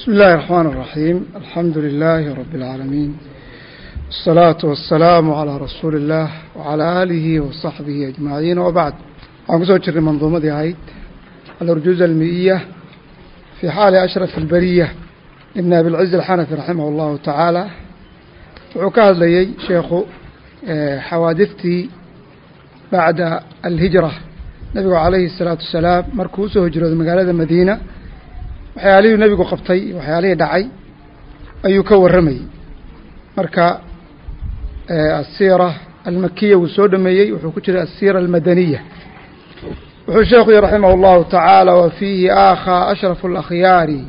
بسم الله الرحمن الرحيم الحمد لله رب العالمين الصلاة والسلام على رسول الله وعلى آله وصحبه أجمعين وبعد عن قصة جري منظومة هايد الأرجوزة المئية في حال أشرف البرية ابن أبي العز الحنفي رحمه الله تعالى وعكاد لي شيخ حوادثتي بعد الهجرة نبي عليه الصلاة والسلام مركوسه هجرة مقالة مدينة waxyaalihii nebigu qabtay waxyaalihii dhacay ayuu ka warramayey marka eh, asiira almakiya wuu soo dhameeyey wuxuu ku jiray asiira almadaniya. Wuxuu sheekhu yihi raximah اllahu tacaala wa fiihi aakhaa ashrafu alakhyaari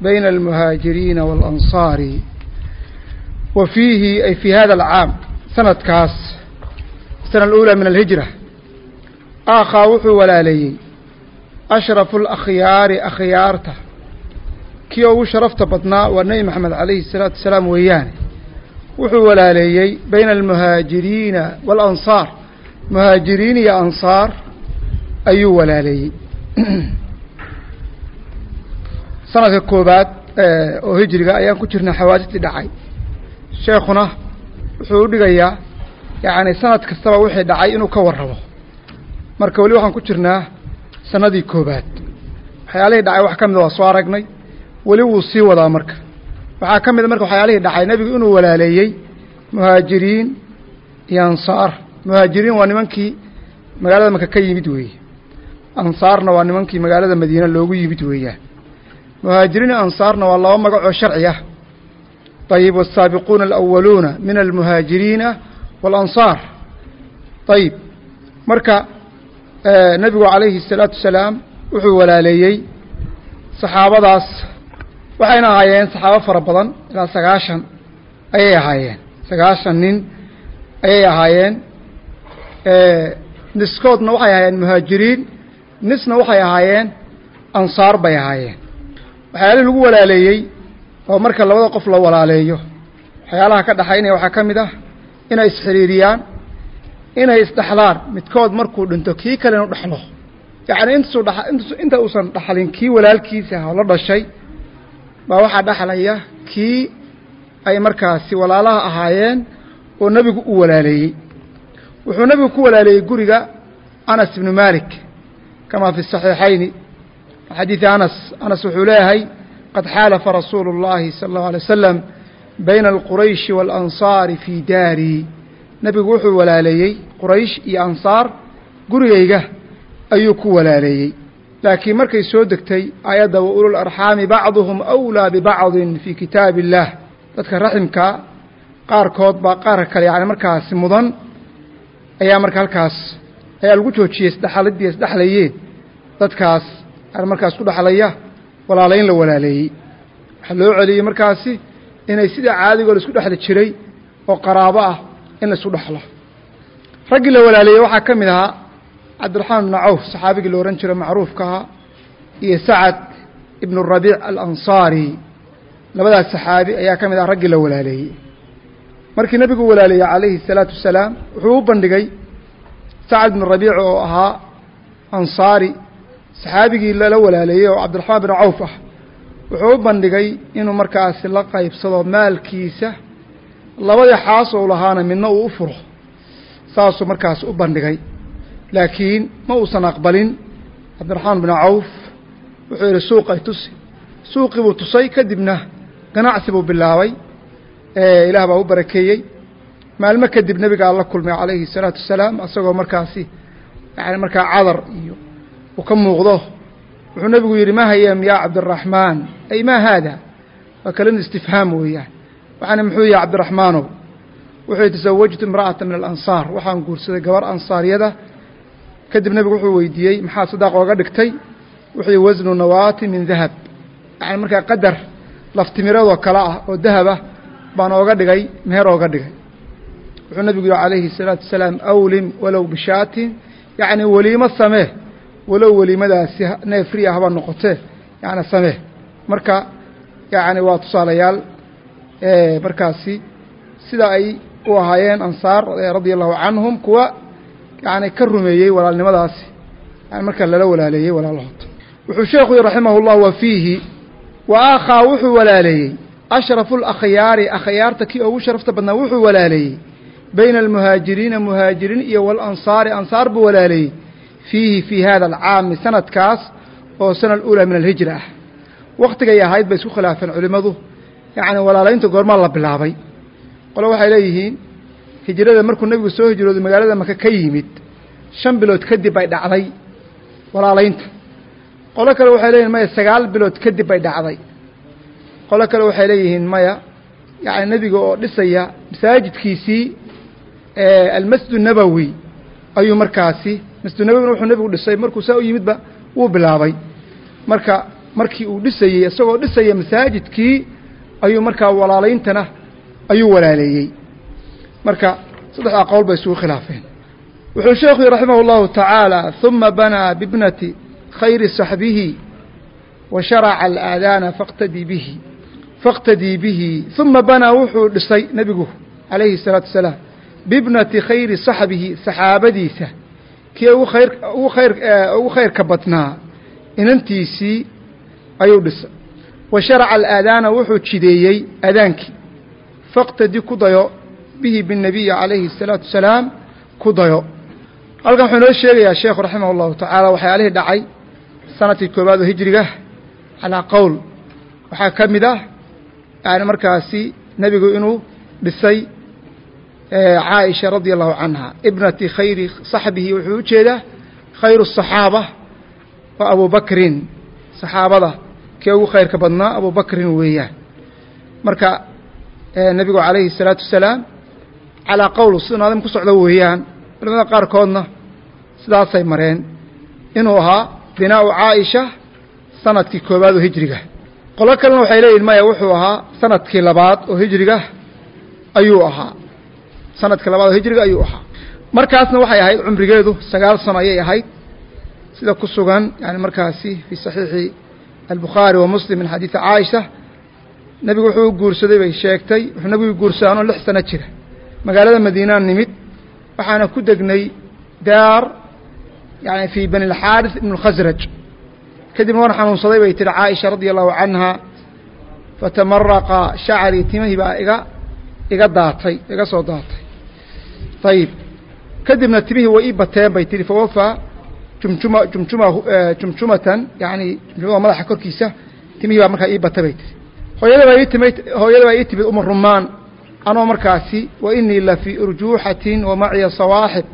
bayna almuhaajiriina waalansaari wa fiihi ay fii hada alcaam sanadkaas asana aluulaa min alhijra aakhaa wuxuu walaaleeyey ashrafu alakhyaari akhyaarta kii ugu sharafta badnaa waa nebi maxamed calayhi الsalaatu wasalaam weeyaane wuxuu walaaleeyey bayna almuhaajiriina waalansaar muhaajiriin iyo ansaar ayuu walaaleeyey. Sanadka koobaad oo hijriga ayaan ku jirnay xawaadistii dhacay. Sheekuna wuxuu u dhigayaa yacni sanad kastaba wixii dhacay inuu ka warrabo marka weli waxaan ku jirnaa sanadii koobaad waxyaalihii dhacay wax ka mida waa soo aragnay weli wuu sii wadaa marka. Waxaa ka mid a marka waxyaalihii dhacay nebigu inuu walaaleeyey muhaajiriin iyo ansaar. Muhaajiriin waa nimankii magaalada maka ka yimid weeye. Ansaarna waa nimankii magaalada madiine loogu yimid weeyaan muhaajiriin iyo ansaarna waa laba magacoo sharci ah. Ayib waasaabiquuna alawaluuna min almuhaajiriina waalansaar ayib marka nebigu calayhi الsalaatu wasalaam wuxuu walaaleeyey saxaabadaas waxayna ahaayeen saxaabo fara badan ilaa sagaashan ayay ahaayeen. Sagaashan nin ayay ahaayeen. Niskoodna waxay ahaayeen muhaajiriin nisna waxay ahaayeen ansaar bay ahaayeen. Waxyaalihii lagu walaaleeyey oo marka labada qof la walaaleeyo waxyaalaha ka dhaxaynaya waxaa ka mid ah inay isxiriiriyaan inay isdhaxlaan midkood markuu dhinto kii kale inu dhaxlo. Yacni intasuu dha inta uusan dhaxlin kii walaalkiisa ah la dhashay baa waxaa dhaxlaya kii ay markaasi walaalaha ahaayeen oo nebigu u walaaleeyey. Wuxuu nebigu ku walaaleeyey guriga anas ibnu maalik kama fi saxiixayni. Xadiidi anas anas wuxuu leeyahay qad xaalafa rasuulu اllaahi sala اllahu alay wasalam bayna alqurayshi waalansaari fii daari. Nebigu wuxuu walaaleeyey quraysh iyo ansaar gurigayga ayuu ku walaaleeyey laakiin markay soo degtay aayadda wa ulul arxaami bacduhum awlaa bibacdin fii kitaabi illaah dadka raximka qaarkood baa qaarka kale yani markaasi mudan ayaa marka halkaas ayaa lagu joojiyey isdhexalidii isdhexlayeen dadkaas markaas ku dhexlaya walaalayn la walaaleeyey. Waxaa loo celiyey markaasi inay sidaa caadigoo la isku dhexli jiray oo qaraabo ah in la isku dhexlo raggii la walaaleeyey waxaa ka mid ahaa cabdiraxmaan ibnu cawf saxaabigii la ohan macruufka ahaa iyo sacad ibnu rabiic alansaari labadaas saxaabi ayaa ka mid aha raggii la walaaleeyey. Markii nebigu walaaleeyey calayhi الsalaatu wasalaam wuxuu u bandhigay sacad ibnu rabiic oo ahaa ansaari saxaabigii lala walaaleeyey oo cabdiraxmaan binu cawf ah wuxuu u bandhigay inuu markaasi la qaybsado maalkiisa. Labadii xaas ou lahaana midna uu u furo saasuu markaas u bandhigay laakiin ma uusan aqbalin. Cabdiraxmaan binu cawf wuxuu yidhi suuqay tusi. Suuqii buu tusay kadibna ganacsi buu bilaabay. Ilaah baa u barakeeyey. Maalmo kadib nebigaa la kulmay calayhi الsalaatu wasalaam asagoo markaasi yani markaa cadar iyo uu ka muuqdo wuxuu nebigu yidhi ma hayam yaa cabdiraxmaan? Ay ma haada. Waa kelima istifhaam weeyaan. Waxaana muxuu yahay cabdiraxmaanow wuxuu tasawajtu imra'ata min alansaar. Waxaan guursaday gabar ansaaryada kadib nebigu wuxuu weydiiyey maxaa sadaaq ooga dhigtay? Wuxuu yihi wasnu nawaati min dahab. Yani markaa qadar laftimiradoo kale ah oo dahab ah baan ooga dhigay meher ooga dhigay. Wuxuu nebigu yihi calayhi الsalaatu wasalaam awlim walow bishaatin. Yacni weliimo samee walow weliimadaasi neefri ah haba noqotee yani samee. Marka yacni waa tusaalayaal markaasi sida ay u ahaayeen ansaar radia allahu canhum kuwa yani ka rumeeyey walaalnimadaasi yani marka lala walaaleeyey walaalahood wuxuu sheekhu yihi raximah اllah wa fiihi wa aakhaa wuxuu walaaleeyey. Ashrafu alakhyaari akhyaarta kii ugu sharafta badnaa wuxuu walaaleeyey. Bayna almuhaajiriina muhaajiriin iyo walansaari ansaar buu walaaleeyey. Fiihi fii hada alcaami sanadkaas oo sana aluulaa min alhijra. Ah wakhtigay ahayd bay isku khilaafeen culimmadu. Yacni walaalaynta goormaa la bilaabay. Qole waxay leeyihiin hijrada markuu nebigu soo hijrooday magaalada maka ka yimid shan bilood kadib bay dhacday walaalaynta. Qolo kale waxay leeyihiin maya sagaal bilood kadib bay dhacday. Qolo kale waxay leeyihiin maya yacni nebiga oo dhisaya masaajidkiisii almasjid nabowi ayuu markaasi masjid nabowina wuxuu nebigu dhisay markuu saa u yimidba wuu bilaabay. Marka markii uu dhisayey isagoo dhisaya masaajidkii ayuu markaa walaalayntana ayuu walaaleeyey marka saddexdaa qowl bay isugu khilaafeen wuxuu sheekhu raximah اllahu tacaala ثuma banaa bibnati khayri saxbihi wa sharaca alaadaana faqtadii bihi faqtadii bihi ثuma banaa wuxuu dhisay nebigu calayhi الsalaatu wasalaam bibnati khayri saxbihi saxaabadiisa kii ugu khayr ugu khayr ugu khayrka badnaa inantiisii ayuu dhisay wa sharaca alaadaana wuxuu jideeyey adaankii faqtadi ku dayo bihi biالnabiyi calayhi الsalaatu wasalaam ku dayo halkan wuxuu inoo sheegayaa sheekhu raximah اllahu tacaala waxyaalihii dhacay sanadkii koowaad oo hijriga calaa qowl waxaa ka mid ah yani markaasi nebigu inuu dhisay caaisha radia allahu canha ibnati khayri saxbihi wuxuu u jeedaa khayru الصaxaaba wa abu bakrin saxaabada kee ugu khayrka badnaa abu bakrin weeyaan marka nebigu calayhi الsalaatu wasalaam calaa qowl sida naadim ku socdo weeyaan culamada qaarkoodna sidaasay mareen. Inuu ahaa binaau caaisha sannadkii koowaad oo hijriga. Qolo kalena waxay leeyihiin maya wuxuu ahaa sannadkii labaad oo hijriga ayuu ahaa. Sanadkii labaad oo hijriga ayuu ahaa. Markaasna waxay ahayd cumrigeedu sagaal sano ayay ahayd. Sida ku sugan yani markaasi fii saxiixi albukhaari wa muslim min xadiidi caaisha nebigu wuxuu u guursaday bay sheegtay wuxuu nebigu guursaday anoo lix sano jira magaalada madiinaan nimid waxaana ku degnay daar yani fii bani اlxaaris ibn اlkhasraj kadibna waan xanuunsaday bay tihi caaisha radia allahu canha fatamaraqa shacrii timihii baa iga iga daatay iga soo daatay. Ayib kadibna timihii way ii bateen bay tihi fawafaa jumjuma jumjuma jumjumatan yani jumjumada madaxa korkiisa timihii baa markaa ii batay bay tihi hooyada baa ii timid hooyada baa ii timid uma rumaan anoo markaasi wa inii la fii urjuuxatin wa maciya sawaaxib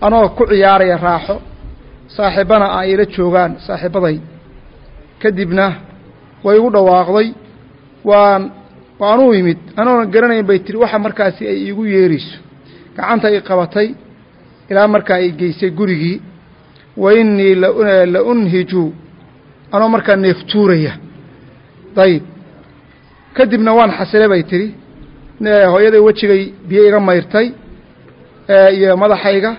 anoo ku ciyaaraya raaxo. Saaxiibbana a ila joogaan saaxiibbaday kadibna way igu dhawaaqday. Waan waanuu yimid. Anoonan garanayn bay tiri waxa markaasi ay iigu yeerayso gacanta ay qabatay. Ilaa markaa ay geysay gurigii. Wa inii la unhiju. Anoo markaa neeftuuraya. Dayib. Kadibna waan xasilay bay tihi hooyaday wejigay biyo iga mayrtay iyo madaxayga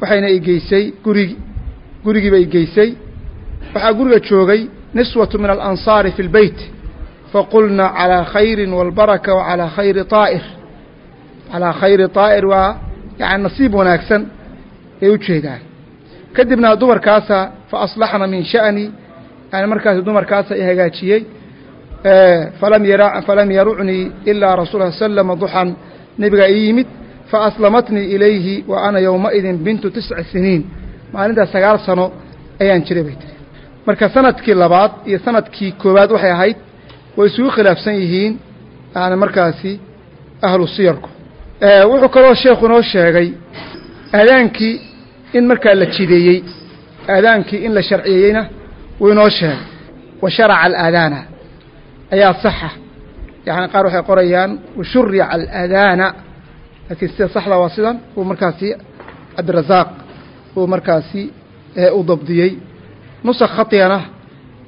waxayna i geysay gurigi gurigiiba i geysay waxaa guriga joogay niswatu min alansaari fi lbeyt faqulna calىa khayri wاlbaraka wacalىa khayri طaa'ir calىa khayri طaa'ir waa yani nasiib wanaagsan ay u jeedaan kadibna dumarkaasa faaslaxna min sha'ni yani markaas dumarkaasa i hagaajiyey falam yara falam yarucnii ilaa rasuul slama duxan nebigaa ii yimid faaslamatnii ilayhi wa ana yowmaidin bintu tisci siniin maalintaas sagaal sano ayaan jiray bay tiri marka sannadkii labaad iyo sannadkii koowaad waxay ahayd way isugu khilaafsan yihiin yani markaasi ahlu siyarku. Wuxuu kaloo sheekhu inoo sheegay aadaankii in markaa la jideeyey aadaankii in la sharciyeeyeyna wuu inoo sheegay. Wa sharaca alaadaana ayaa saxa. Yani qaar waxay qorayaan washurica alaadaana laakiin sida saxda waa sidan uu markaasi cabdirasaaq uu markaasi u dabdiyey. Nusak khaطigana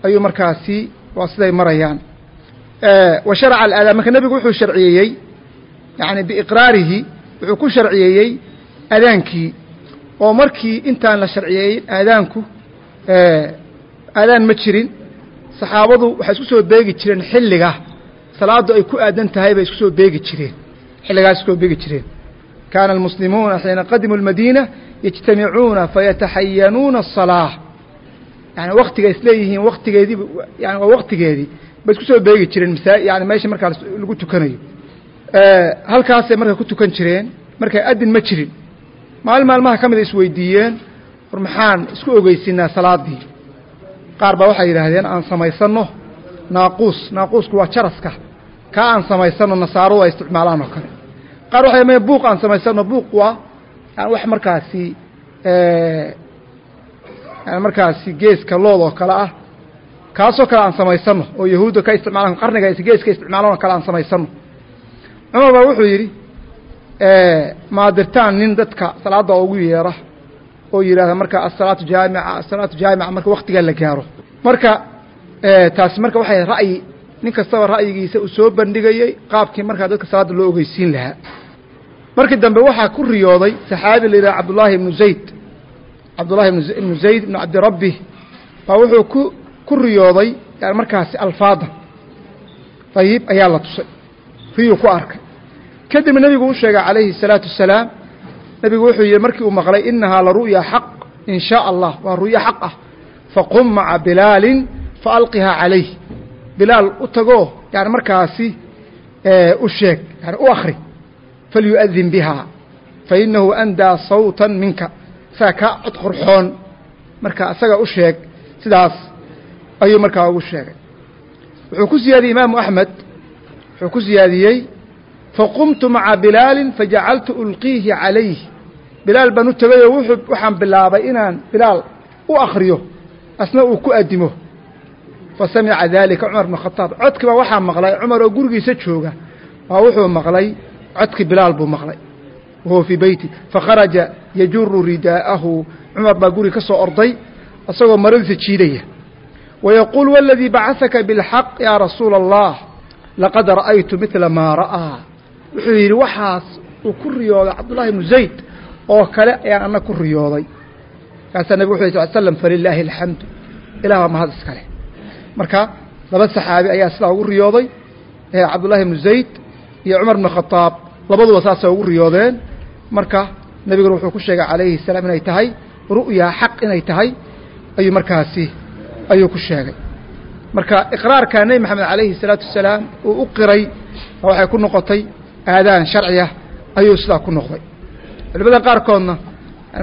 ayuu markaasi waa siday marayaan. Wa sharaca alaadaan marka nebigu wuxuu sharciyeeyey yani biiqraarihi wuxuu ku sharciyeeyey aadaankii oo markii intaan la sharciyeeyey aadaanku aadaan ma jirin saxaabadu waxay isku soo beegi jireen xilliga salaadu ay ku aadan tahay bay isku soo beegi jireen. Xilligaas isku soo beegi jireen. Kaana almuslimuuna xiina qadimu lmadiina yajtamicuuna fayataxayanuuna asalaa yani waktiga isleeyihiin waktigeediib yani waa waktigeedii bay isku soo beegi jireen masa yani meesha markaa lagu tukanayo. Halkaasay marka ku tukan jireen markaa adin ma jirin. Maalin maalmaha ka mid ay isweydiiyeen war maxaan isku ogeysinaa salaaddii qaar baa waxay yidhaahdeen aan samaysano naaquus naaquusku waa jaraska. Kaa aan samaysano nasaaradu ay isticmaalaan oo kale. Qaar waxay m buuq aan samaysano. Buuq waa yani wax markaasi yani markaasi geeska lood oo kale ah. Kaasoo kale aan samaysano oo yahuudda ka isticmaalaan qarniga geeska isticmaalaan oo kale aan samaysano. Cumar baa wuxuu yidhi maadirtaan nin dadka salaada ugu yeera oo yidhahda marka asalaatu jaamica asalaatu jaamica marka waktigaa la gaaro. Marka taasi marka waxay ra'yi nin kastaba ra'yigiisa uu soo bandhigayey qaabkii markaa dadka salaadda loo ogeysiin lahaa. Markii dambe waxaa ku riyooday saxaabi la yidhaha cabdullaahi ibnu zayd. Cabdullahi ibnu zayd ibnu cabdirabbi. Baa wuxuu ku ku riyooday yani markaasi alfaadan ayib ayaa la tusay. Riyuu ku arkay. Kadibna nebigu u sheegay calayhi الsalaatu wasalaam nebigu wuxuu yihi markii uu maqlay inahaa la ru'ya xaq in shaa allah waa ru'yo xaq ah. Faqum maca bilaalin faalqihaa calayh. Bilaal u tagoo yani markaasi u sheeg yani u akri falyu'adin biha fainahu andaa sawta minka. Isaga kaa cod qorxoon marka isaga u sheeg sidaas ayuu markaa ugu sheegay. Wuxuu ku siyaadiyey imaamu axmed wuxuu ku siyaadiyey faqumtu maca bilaalin fajacaltu ulqiihi calayh bilaal baan u tegayoo wuxuu waxaan bilaabay inaan bilaal u akriyo asna uu ku adimo fasamica dalika cumar bn khataab. Codkii baa waxaa maqlay cumar oo gurigiisa jooga baa wuxuu maqlay codkii bilaal buu maqlay. Wahuwa fii beyti fakharaja yajuru ridaa'ahu cumar baa guriga ka soo orday isagoo maradiisa jiidaya. Wayaquul waladii bacahaka biاlxaq yaa rasuula allah laqad ra'aytu midla maa ra'aa. Wuxuu yidhi waxaas uu ku riyooday cabdullahi ibnu zayd oo kale ayaan ana ku riyooday. Markaasaa nabig wuxu sal slam falilaahi alxamdu ilah baa mahad iskale marka laba saxaabi ayaa sidaa ugu riyooday cabdullahi ibnu zayd iyo cumar bnu khadaab labaduba saasay ugu riyoodeen. Marka nebiguna wuxuu ku sheegay calayhi salaam inay tahay ru'ya xaq inay tahay ayuu markaasi ayuu ku sheegay. Marka iqraarka nebi maxamed calayhi salaatu wasalaam uu u qiray waxay ku noqotay aadaan sharciya ayuu sidaa ku noqday culimada qaarkoodna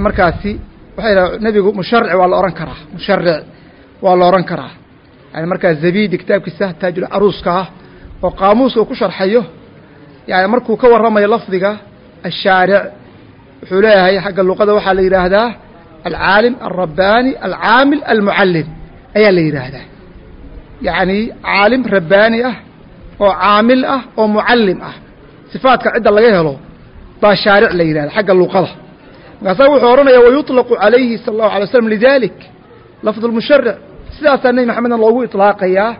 markaasi waxay dhaha nebigu musharic waa la odhan karaa musharic waa la odhan karaa. Yani markaa zabidi kitaabkiisa taajul caruuska ah oo qaamuuska uu ku sharxayo yani markuu ka warramayo lafdiga ashaaric wuxuu leeyahay xagga luqada waxaa la yidhaahdaa alcaalim alrabbaani alcaamil almucallim ayaa la yidhaahdaa. Yacni caalim rabbaani ah oo caamil ah oo mucallim ah. Sifaadka cidda laga helo baa shaaric la yidhahda xagga luqada markaasaa wuxuu odhanaya wayuطlaqu calayhi sala allahu alay slam lidalik. Lafd lmusharic sidaasaa nebi maxamedna loogu iطlaaqayaa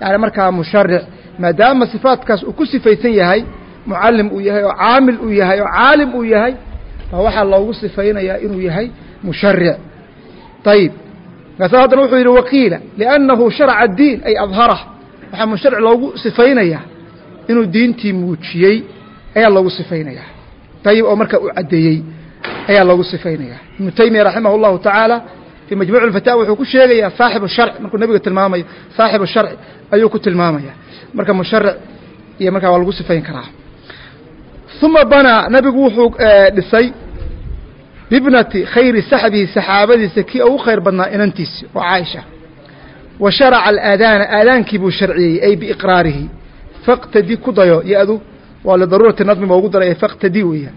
yani markaa musharic maadaama sifaatkaas uu ku sifaysan yahay mucallim uu yahay oo caamil uu yahay oo caalim uu yahay baa waxaa loogu sifaynayaa inuu yahay musharic ayib markaasa haddana wuxuu yidhi wakiila liannahu sharaca addiin ay adharah waxaa musharic loogu sifaynayaa inuu diintii muujiyey ayaa loogu sifaynayaa ayib oo markaa u caddeeyey ayaa loogu sifaynayaa. Ibnu taymiya raximah اllahu tacaala fii majmuuc اlfataawa wuxuu ku sheegayaa saaxibu sharci markuu nebiga tilmaamayo saaxibu sharci ayuu ku tilmaamaya marka musharic iyo markaa waa lagu sifayn karaa. Uma banaa nebigu wuxuu dhisay bibnati khayri saxbihi saxaabadiisa kii ugu khayr badnaa inantiisi oo caaisha. Wa sharaca alaadaana aadaankii buu sharciyey ay biiqraarihi. Faqtadi ku dayo yo-du waa lidaruurati nadmi ma ugu daraya faktadi weeya.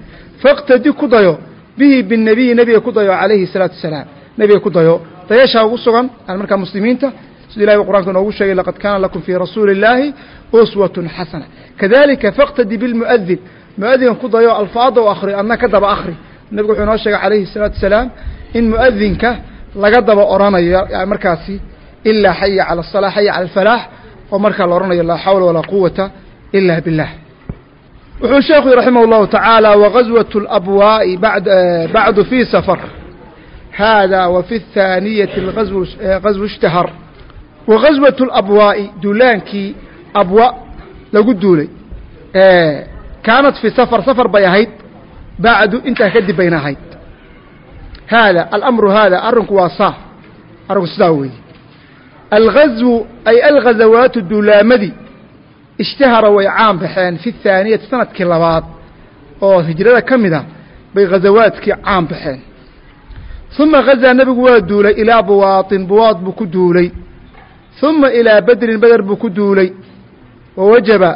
Faktadi ku dayo bihi binebiyi nebiga ku dayo calayhi salaatu wasalaam. Nebiga ku dayo. Dayashaa ugu sugan aan markaa muslimiinta siduu ilahi qur'anka inoogu sheegay laqad kaana lakum fii rasuuli illaahi uswatun xasana kadalika faktadi bilmu'adin mu'adinka ku dayo alfaada u akhri adna ka daba akhri. Nebigu wuxuu inoo sheegay calayhi salaatu wasalaam in mu'adinka laga daba oranayo markaasi ilaa xaya cala asalaa xaya cala alfalaax oo markaa la ohanayo laa xawla walaa quwata ila billah wuxuu sheekhu raximah الlahu taعaalى wغazwaة الأbwaaءi bacdu fii safar hada wa fi الthaaniyati غazw اshtahar wغazwaة الأbwaaءi duulaankii abwa lagu duulay kaanat fii safar safar bay ahayd bacdu intaa kadib bayna ahayd haada alamru haada arrinku waa saa aragu sidaa weeye alghazwu ay alghazawaatu duulaamadii ishtahara way caan baxeen fi thaaniyati sannadkii labaad oo hijrada ka mid a bay ghazawaadkii caan baxeen. Uma ghazaa nebigu waa duulay ilaa buwaatin buwaad buu ku duulay. Uma ilaa bedrin beder buu ku duulay. Wa wajaba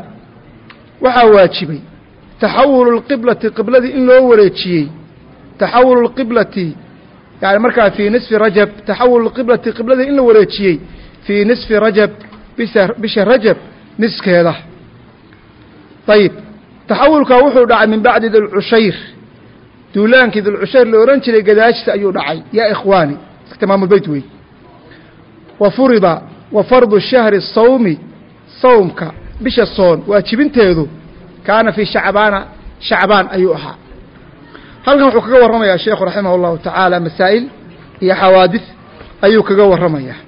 waxaa waajibay. Taxawulu lqiblati qibladii in loo wareejiyey. Taxawulu lqiblati yani markaa fii nisfi rajab taxawulu lqiblati qibladii in la wareejiyey. Fii nisfi rajab bisha bisha rajab niskeeda. Ayib taxawulkaa wuxuu dhacay min bacdi dilcushayr duulaankii dilcushayr la ohan jiray gadaashiisa ayuu dhacay. Yaa ikhwaani timaamulbeyt wey wa furida wa fardu shahri sawmi sawmka bisha soon waajibinteedu kaana fii shacbaana shacbaan ayuu ahaa. Halkan wuxuu kaga warramayaa sheekhu raximah اllahu tacaala masaa'il iyo xawaadis ayuu kaga warramayaa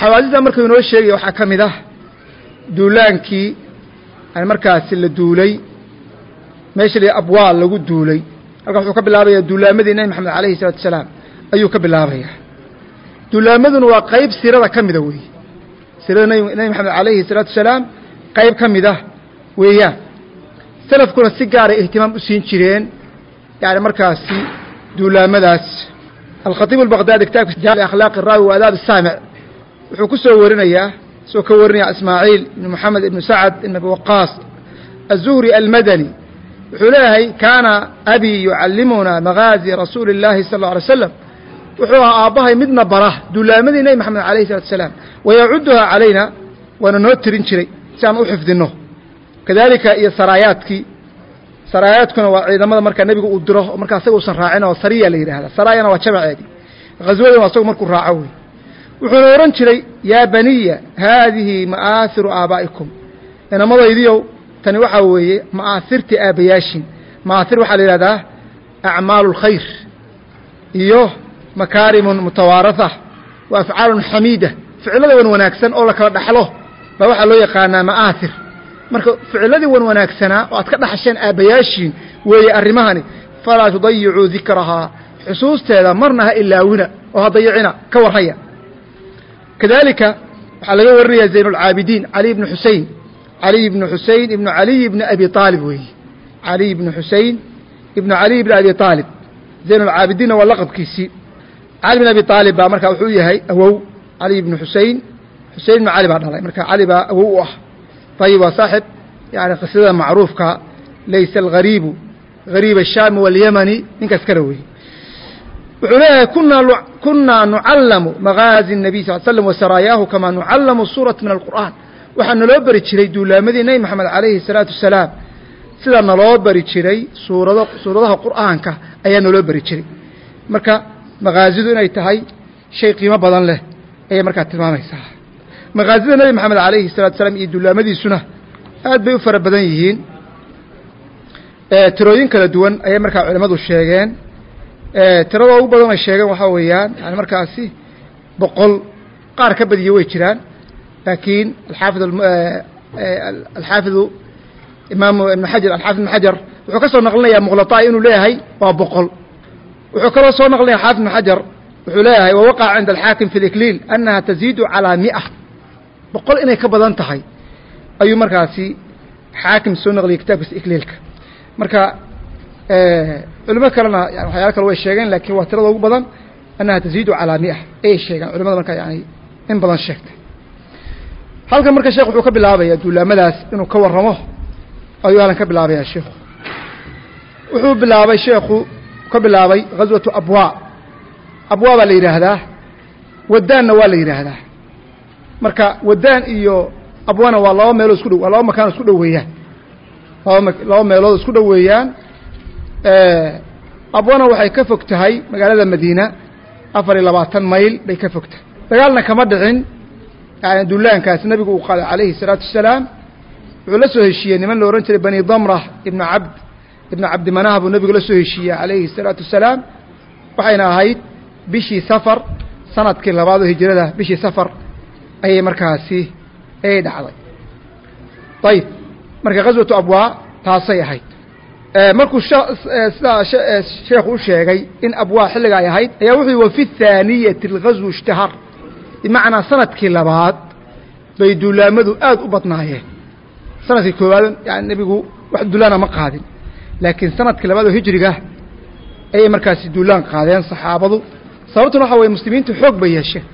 xawaasida markuu inoo sheegaya waxaa ka mid ah duulaankii markaasi la duulay meesha la abwaal lagu duulay. Halkan wuxuu ka bilaabayaa duulaamadii nebi maxamed alayhi salaatu asalaam ayuu ka bilaabayaa. Duulaamaduna waa qayb sirada ka mida weeye sirada nebi maxamed alayhi salaatu asalaam qayb ka mid ah weeyaan. Salafkuna si gaaray ah ihtimaam u siin jireen yani markaasi duulaamadaas alkhatiibu albaqdaadi kitaabkiisa jaamic akhlaaqi raawi wa adaab saamic wuxuu ku soo warinayaa soo ka warinaya ismaaciil ibn moxamed ibnu sacad ibn abi waqaas aلzuhri almadani wuxuu leeyahay kaana abii yucallimuna magaazi rasuuli اllahi sal اlه alay slam wuxuu ahaa aabbahay midna bara duulaamadii nebi maxamed alayh الsalatu asalaam wayacuduhaa calayna waana noo tirin jiray si aan u xifdinno kadalika iyo saraayaadkii saraayaadkuna waa ciidamada markaa nebigu uu diro oo markaa asaga usan raacin oo sariya la yidhahda saraayana waa jamaceedii ghaswadana waa asagu markuu raaco wey wuxuuna odhan jiray yaa baniya haadihi ma'aahiru aabaa'ikum. Inamadaydiyow tani waxaa weeye ma'aahirtii aabbayaashin ma'aahir waxaa la yidhahdaa acmaalu اlkhayr iyo makaarimun mutawaaratha wa afcaalun xamiida. Ficilada wan wanaagsan oo la kala dhaxlo baa waxaa loo yaqaanaa ma'aahir marka ficiladii wan wanaagsanaa oo aad ka dhaxasheen aabbayaashiin weeye arrimahani falaa tudayicuu dikrahaa xusuusteeda marna ha ilaawina oo ha dayicina ka warraya kadalika waxaa laga warinayaa zaynulcaabidiin cali ibnu xusein cali ibnu xusein ibnu caliy ibni abi aalib weeye caliy ibnu xusein ibnu caliy ibni abi aalib zaynulcaabidiinna waa laqabkiisii. Cali ibn abi aalib baa marka wuxuu yahay awow. Cali ibnu xusein xusein ibnu cali baa dhalay. Marka cali baa awow u ah. Ayib waa saaxib. Yani qisadada macruufka laysa algariibu gariib ashaami walyamani ninkaas kala weeye wuxuu leeyahay kunaa nucallamu magaazi الnabiy sal slm wasaraayaahu kamaa nucallamu suurata min alqur'an waxaa naloo beri jiray duulaamadii nebi moxamed alayhi الsalaatu wasalaam sida naloo beri jiray suurado suuradaha qur'aanka ayaa naloo beri jiray marka magaazidu inay tahay shay qiimo badan leh ayay markaa tilmaamaysaa magaazida nebi moxamed alayhi الsalatu asalaam iyo duulaamadiisuna aad bay u fara badan yihiin tirooyin kala duwan ayay markaa culimmadu sheegeen Eh, tirada ugu badan ay sheegeen waxaa weeyaan. Yani markaasi boqol qaar ka badiya way jiraan. Laakiin alxaafid alxaafidu eh, eh, imaam ibn xajar alxaafid ibn xajar wuxuu ka soo naqlinayaa muqlaطaai inuu leeyahay waa boqol. Wuxuu kaloo soo naqlinaya xaafid ibn xajar wuxuu leeyahay wawaqaca cinda alxaakim fi likliil annaha taziidu calaa mia. Boqol inay ka badan tahay. Ayuu markaasi xaakim soo naqliyay kitabkiisa ikliilka marka culimo kalena yani waxyaala kale way sheegeen laakiin waa tirada ugu badan annaha taziidu calىa miئa ayay sheegaan culimada marka yani in badan sheegtay. Halkan marka sheekh wuxuu ka bilaabaya duulaamadaas inuu ka warramo ayuu halkan ka bilaabaya sheikhu. Wuxuu bilaabay sheekhu ka bilaabay ghaswatu abwaa abwaa baa la yidhaahdaa wadaanna waa la yidhaahdaa. Marka wadaan iyo abwana waa laba meelood isku dhow waa laba makaan isku dhow weeyaan. Laba laba meelood isku dhow weeyaan abwana waxay ka fog tahay magaalada madiina afar iyo labaatan mayl bay ka fog tahay dagaalna kama dhicin yani dullaankaas nebigu uu qaaday calayhi salaatu wasalaam. Wuxuu la soo heshiiyey niman la odhan jiray bani damra ibnu cabd ibnu cabdimanaha buu nebigu la soo heshiiyey calayhi salaatu wasalaam. Waxayna ahayd bishii safar sannadkii labaad oo hijrada bishii safar ayay markaasi ayay dhacday. Ayib marka khaswatu abwaa taasay ahayd markuu sidaa sheekhu u sheegay in abwaa xilliga ay ahayd ayaa wuxuu wa fi thaaniyati alghazwu ishtahar. Bimacnaa sannadkii labaad bay duulaamadu aad u badnaayeen. Sanadkii koowaad yani nebigu wax duulaana ma qaadin. Laakiin sannadkii labaad oo hijriga ayay markaasi duulaan qaadeen saxaabadu. Sababtuna waxa weye muslimiintu xoog bay yeesheen.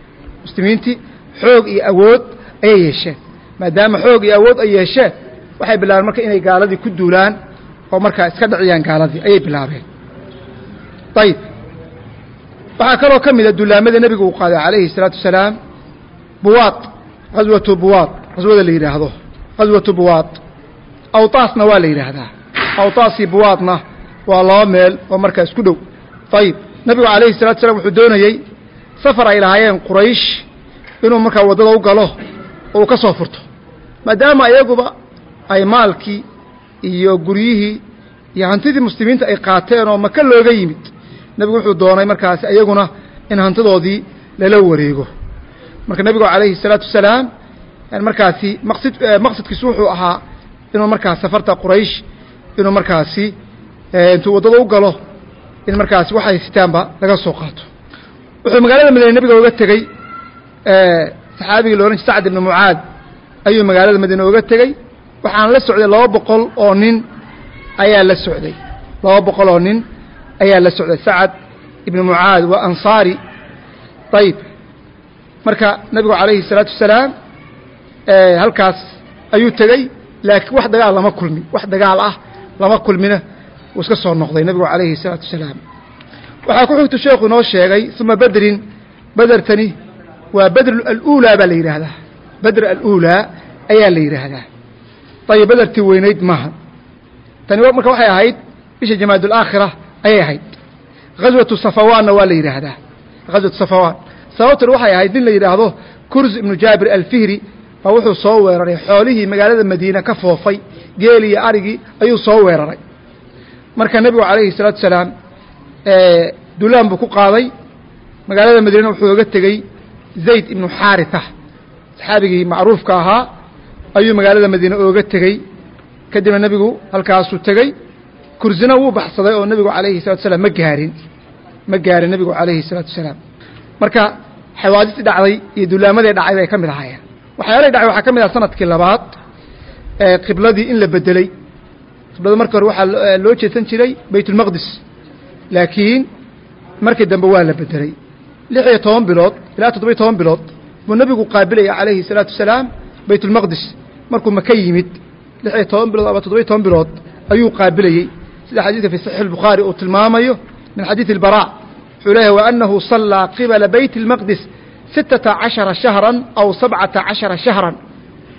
Muslimiintii xoog iyo awood ayay yeesheen. Maadaama xoog iyo awood ay yeesheen waxay bilaabeen marka inay gaaladii ku duulaan oo markaa iska dhaciyaan gaaladii ayay bilaabeen ayib waxaa kaloo ka mida duulaamada nebigu uu qaaday calayhi الsalaatu wasalaam buwaad ghaswatu buwaad ghaswada la yidhaahdo ghaswatu buwaad awtaasna waa la yidhaahdaa awtaasii buwaadna waa laba meel oo markaa isku dhow ayib nebigu calayhi الsalatu wasalaam wuxuu doonayey safar ay lahaayeen quraysh inuu markaa waddada u galo oo uu ka soo furto maadaama iyaguba ay maalkii iyo guryihii iyo hantidii muslimiinta ay qaateen oo maka looga yimid nebigu wuxuu doonay markaasi iyaguna in hantidoodii lala wareego. Marka nebigu calayhi الsalaatu wasalaam markaasi maqsid maqsadkiisu wuxuu ahaa inuu markaas safarta quraysh inuu markaasi intuu waddada u galo in markaasi waxay sitaanba laga soo qaato. Wuxuu magaalada madiine nebiga oga tegey saxaabigii la odhan jir sacd ibni mucaad ayuu magaalada madiine oga tegey waxaan la socday laba boqol oo nin ayaa la socday. Laba boqol oo nin ayaa la socday. Sacad ibnu mucaad waa ansaari. Ayib marka nabigu calayhi salaatu wasalaam eh, halkaas ayuu tegey laakiin wax dagaal lama kulmin wax dagaal ah lama kulmina. Wuu iska soo noqday nabigu calayhi salaatu wasalaam. Waxaa ku xigtu sheekhu inoo sheegay uma bedrin bedertani waa bedr aluulaa baa la yidhaahdaa. Bedr aluulaa ayaa la yidhaahdaa ayib bedertii weynayd maaha tani marka waxay ahayd bisha jamaad alaakhira ayay ahayd ghaswatu safawaanna waa la yidhaahdaa ghaswatu safawaan sababtan waxay ahayd nin la yidhaahdo kurz ibnu jaabir alfihri baa wuxuu soo weeraray xoolihii magaalada madiina ka foofay geeli iyo arigii ayuu soo weeraray marka nebigu calayhi الsalaatu wasalaam dulaan buu ku qaaday magaalada madiina wuxuu oga tegey zayd ibnu xaarita saxaabigii macruufka ahaa ayuu magaalada madiine ooga tegey. Kadibna nebigu halkaasuu tegey. Kursina wuu baxsaday oo nebigu calayhi salatu salaam ma gaarin. Ma gaarin nebigu calayhi salaatu wasalaam marka xawaadistii dhacday iyo dullaamadii dhacay bay ka mid ahaayeen. Waxyaalahi dhacay waxaa ka mid aha sannadkii labaad ee qibladii in la bedeley qiblada markii hore waxaa loo jeedsan jiray baytulmaqdis laakiin markii dambe waa la bedeley lix iyo toban bilood ilaa toddobiyo toban bilood buu nebigu qaabilayay calayhi salaatu wasalaam baytulmaqdis markuu maka yimid lixiyo toban bilood ama toddobiyo toban bilood ayuu qaabilayey sida xadiidka fii saxiixi albukhaari uu tilmaamayo min xadiidi albaraac wuxuu leeyahay wa annahu sallaa qibala beyti almaqdis sittata cashara shahran aw sabcata cashara shahran.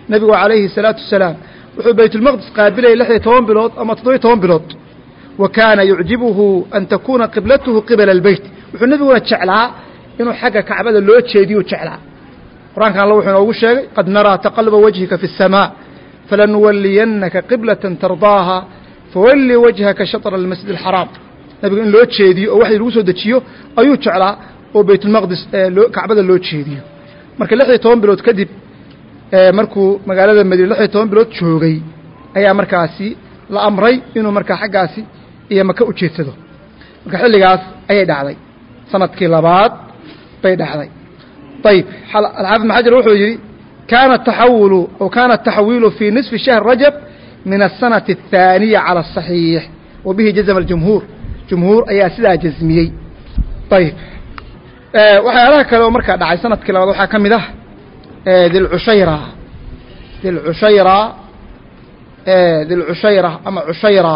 Nebigu calayhi salaatu wasalaam wuxuu baytulmaqdis qaabilayay lixiyo toban bilood ama toddobiyo toban bilood. Wa kaana yucjibuhu an takuuna qiblatuhu qibala albeyt wuxuu nebiguna jeclaa inuu xagga kacbada loo jeediyo jeclaa qur-aankan alla wuxuu inoogu sheegay qad naraa taqaluba wajhika fi الsamاء falanuwaliyannaka qiblaة tardaaha fawalli wajhaka shaطra اlmasjid الxaraam nebigu in loo jeediyo oo waxii lagu soo dejiyo ayuu jeclaa oo baytulmaqdis kacbada loo jeediyo marka lix iyo toban bilood kadib markuu magaalada madiine lix iyo toban bilood joogay ayaa markaasi la amray inuu markaa xaggaasi iyo maka u jeedsado marka xilligaas ayay dhacday sanadkii labaad bay dhacday ayib alxaafid ibn xajar wuxuu yidhi kaana taxawulu o kaana ataxwiilu fii nisfi shahr rajab min aلsanati الthaaniya calى الصaxiix wa bihi jazma اljumhuur jumhuur ayaa sidaa jasmiyey ayib waxyaalaha kale oo markaa dhacay sanadkii labaad waxaa ka mid ah dilcushayra dilcushayra dilcushayra ama cushayra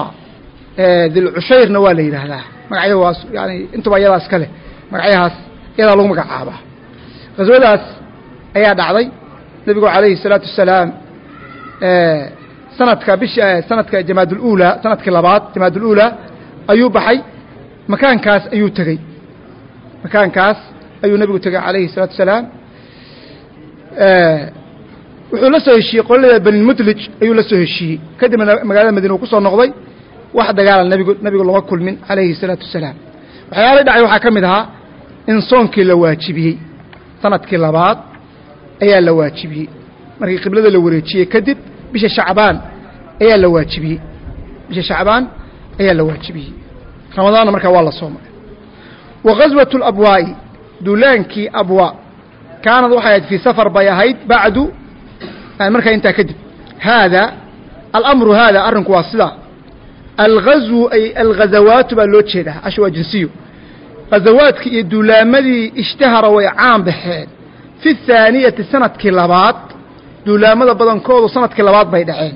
dilcushayrna waa la yidhaahdaa magacyo waas yani intuba iyadaas ka leh magacyahaas iyadaa lagu magacaabaa khaswadaas ayaa dhacday nebigu calayhi الsalaatu wasalaam sanadka bish sanadka jamaadulula sanadkii labaad jamaadulula ayuu baxay makaankaas ayuu tegey makaankaas ayuu nebigu tegey calayhi الsalaatu wasalaam wuxuu la soo heshiiyey qolada benilmudlij ayuu la soo heshiiyey kadibna magaalada madiine uu ku soo noqday wax dagaala nebigu nebigu lama kulmin calayhi الsalaatu wasalaam waxyaalay dhacay waxaa ka mid ahaa in soonkii la waajibiyey sannadkii labaad ayaa la waajibiyey. Markii qiblada la wareejiyey kadib bisha shacbaan ayaa la waajibiyey. Bisha shacbaan ayaa la waajibiyey. Ramadaanna markaa waa la soomay wa ghaswatu alabwaa'i duulaankii abwaa. Kaanad waxay ahayd fii safar bay ahayd bacdu markaa intaa kadib. Haada alamru haada arrinku waa sidaa. Alghazwu ay alghazawaatu baa loo jeedaa asha waa jinsiyo khasawaadkii iyo duulaamadii ishtahara way caan baxeen. Fi thaaniyati sannadkii labaad duulaamada badankoodu sannadkii labaad bay dhaceen.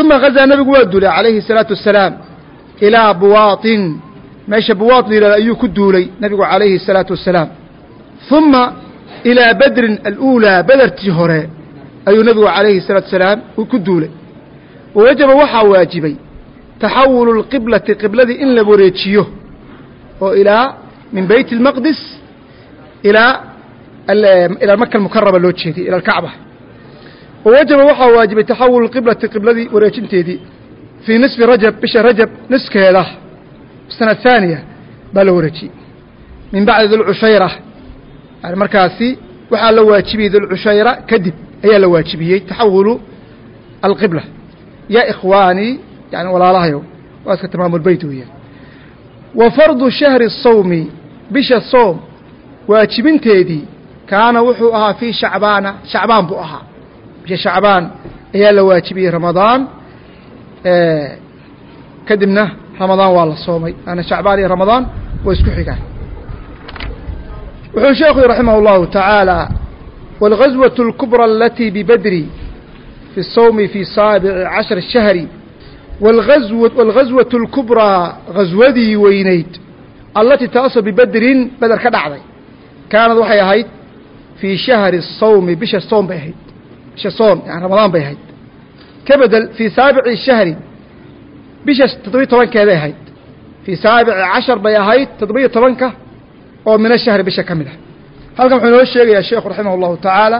Uma hazaa nabigu waa duulay calayhi salaatu wasalaam ilaa buwaatin. Meesha buwaat la yidhahdo ayuu ku duulay nabigu calayhi salaatu wasalaam. Uma ilaa bedrin aluulaa bedertii hore ayuu nabigu calayhi salaatu wasalaam ku duulay. Wawajaba waxaa waajibay taxawulu اlqiblati qibladii in la wareejiyo oo ilaa min beyt اlmaqdis ilaa ilaa maka almukarama loo jeediyey ila alkacba wawajaba waxaa waajibay taxawulu qiblati qibladii wareejinteedii fii nisfi rajab bisha rajab niskeeda. Sana haaniya baa la wareejiyey. Min bacdi dulcushayra yani markaasi waxaa la waajibiyey dulcushayra kadib ayaa la waajibiyey taxawulu alqibla. Ya ikhwaanii yani walaalahayow waa iska tamaamulbeyt weeyaan wa fardu shahri الsawmi bisha soom waajibinteedii kaana wuxuu ahaa fii shacbaana shacbaan buu ahaa bisha shacbaan ayaa la waajibiyey ramadaan kadibna ramadaan waa la soomay ana shacbaan iyo ramadaan waa isku xigaan wuxuu sheekhu raximah اllahu taعaalى wاlغazwaة اlكubrى alatii bibedri fi الsawmi fi saabici cashر الshahri wاlغazwaة اlكubrىa غaswadii weynayd allatii taasoo bibedrin beder ka dhacday kaanad waxay ahayd fii shahri الsawmi bisha soom bay ahayd bisha soom yani ramadaan bay ahayd ka bedel fii saabici shahri bisha toddobiyo tobankeeday ahayd fii saabici cashar bay ahayd toddobiyo tobanka oo mina shahri bisha ka mid ah halkan wuxuu inoo sheegayaa sheekhu raximah اllahu tacaala